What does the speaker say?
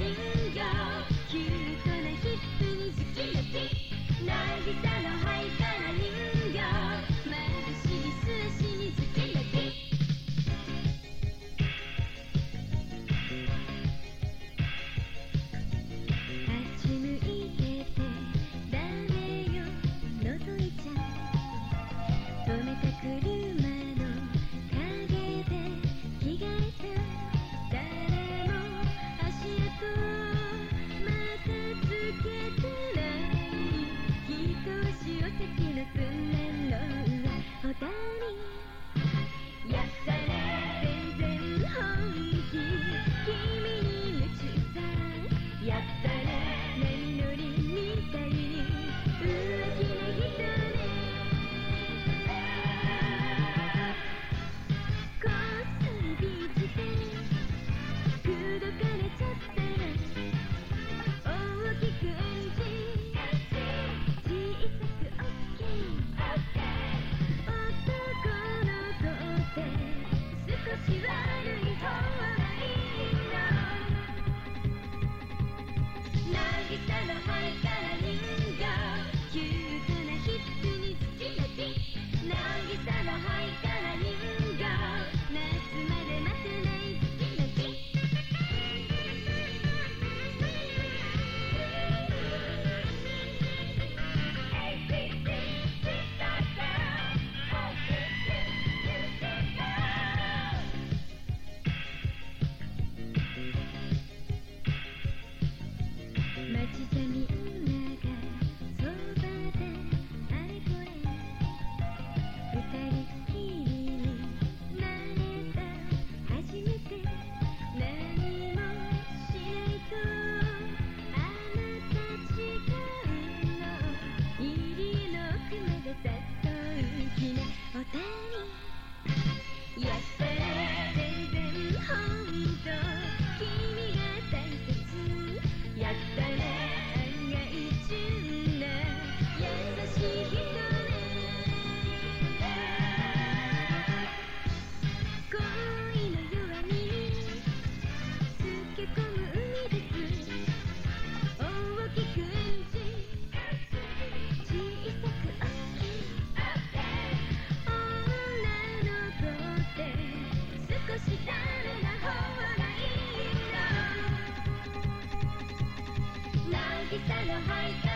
You. 了，还在。